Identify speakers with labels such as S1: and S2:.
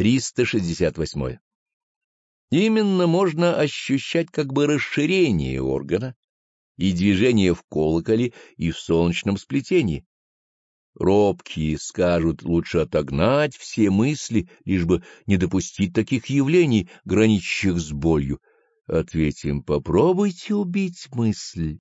S1: 368. Именно можно ощущать как бы расширение органа и движение в колоколе и в солнечном сплетении. Робкие скажут лучше отогнать все мысли, лишь бы не допустить таких явлений, граничащих с болью. Ответим, попробуйте убить мысль.